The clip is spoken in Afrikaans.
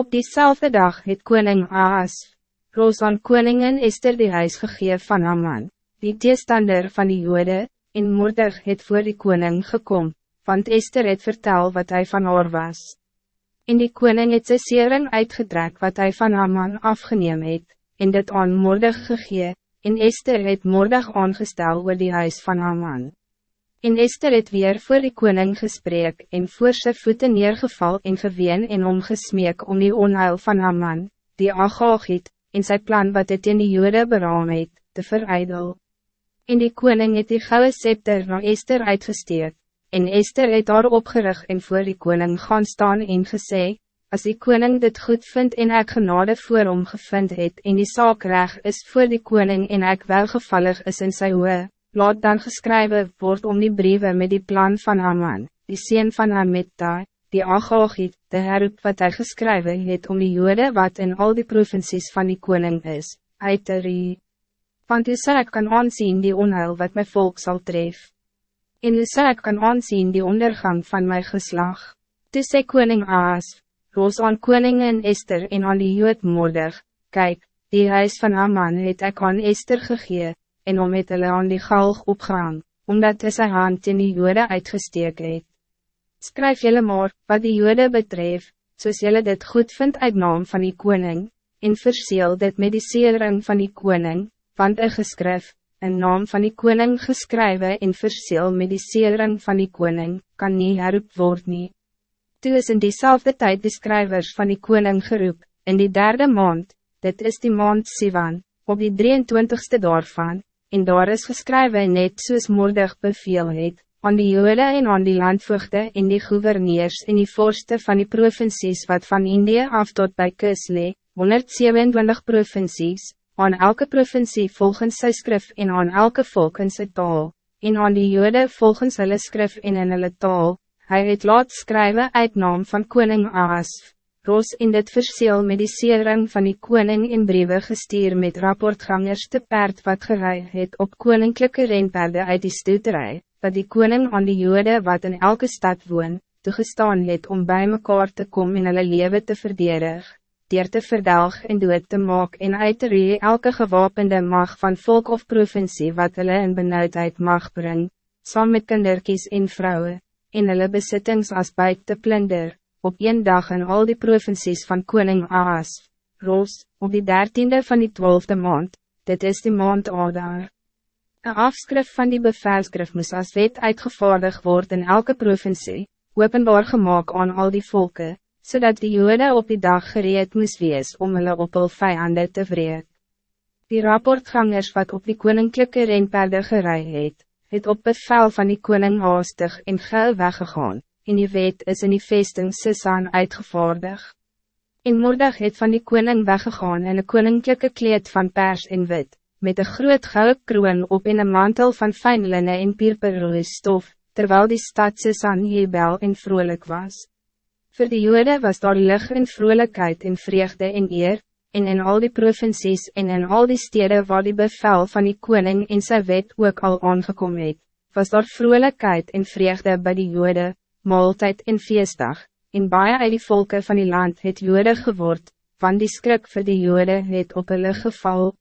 Op diezelfde dag het koning Aas, roos aan koningin Esther die huis gegeven van Haman, die teestander van die jode, en moordig het voor die koning gekom, want Esther het vertel wat hij van haar was. En die koning het sy sering uitgedruk wat hij van Haman afgeneem het, en dit aan moordig gegee, en Esther het moordig aangestel oor die huis van Haman. En Esther het weer voor die koning gesprek en voor sy voete neergeval en geween en omgesmeek om die onheil van Haman, die Agagiet, en sy plan wat het in die jode beraam het, te verijdel. En die koning het die gouden scepter naar Esther uitgesteerd, en Esther het daar opgerig en voor die koning gaan staan en gesê, als die koning dit goed vindt en ek genade voor hom gevind het en die saak reg is voor die koning en ek welgevallig is in sy hoe, laat dan geschreven word om die brieven met die plan van Haman, die sien van Hametta, die Agagiet, de herroep wat hij geschreven het om die jode wat in al die provincies van die koning is, uit te rie. Want u sê kan aansien die onheil wat mijn volk zal tref. En u sê kan aansien die ondergang van mijn geslag. Toe sê koning Aas, roos aan koningin Esther en aan die jood moordig, kijk, die huis van Haman het ek aan Esther gegeven en om met hulle aan die galg opgehang, omdat hy sy hand in die jode uitgesteek het. Skryf jylle maar, wat die jode betref, soos jylle dit goed vindt uit naam van die koning, en verseel dit met die seering van die koning, want een geskryf, in naam van die koning geskrywe en verseel met die seering van die koning, kan nie herroep word nie. Toe is in diezelfde tijd de schrijvers van die koning geroep, in die derde maand, dit is die maand Sivan, op die 23ste daarvan, en daar is geskrywe net soos moordig beveel het, aan die jode en aan die landvoogde en die gouverneurs en die vorste van die provincies wat van Indië af tot bij Kusle, 127 provincies, aan elke provincie volgens sy skrif en aan elke volk in sy taal, en aan die jode volgens hulle skrif en in hulle taal, hy het laat skrywe uit naam van koning Asf roos in dit verseel met die seering van die koning in briewe gestuur met rapportgangers te perd wat gerei het op koninklijke renperde uit die stoeterij, wat die koning aan die jode wat in elke stad woon, toegestaan het om bij mekaar te komen en hulle leven te verdedig, dier te verdelg en dood te maak en uit te ree elke gewapende mag van volk of provincie wat hulle in benauwdheid mag brengen, saam met kinderkies en vrouwen, en hulle besittings as buit te plunder op een dag in al die provincies van koning Aas, Ros, op die dertiende van die twaalfde maand, dit is die maand Adar. Een afskrif van die bevelskrif moest als wet uitgevaardig worden in elke provincie, openbaar gemaakt aan al die volken, zodat die jode op die dag gereed moest wees om hulle op hul vijanden te vreed. Die rapportgangers wat op die koninklijke renperde gerei het, het op bevel van die koning haastig en geil weggegaan, en die wet is in die vesting Sissan uitgevaardig. En Mordag het van die koning weggegaan in een koninklijke kleed van pers en wit, met een groot gouden kroon op in een mantel van fijn linne en purperroe stof, terwijl die stad Sissan hebel en vrolijk was. Voor de Joden was daar lig en vrolijkheid en vreugde en eer, en in al die provincies en in al die steden waar die bevel van die koning en sy wet ook al aangekomen het, was daar vrolijkheid en vreugde bij die Joden, maaltijd en feestdag, en baie uit die volke van die land het jode geword, van die skrik vir die jode het op hulle geval.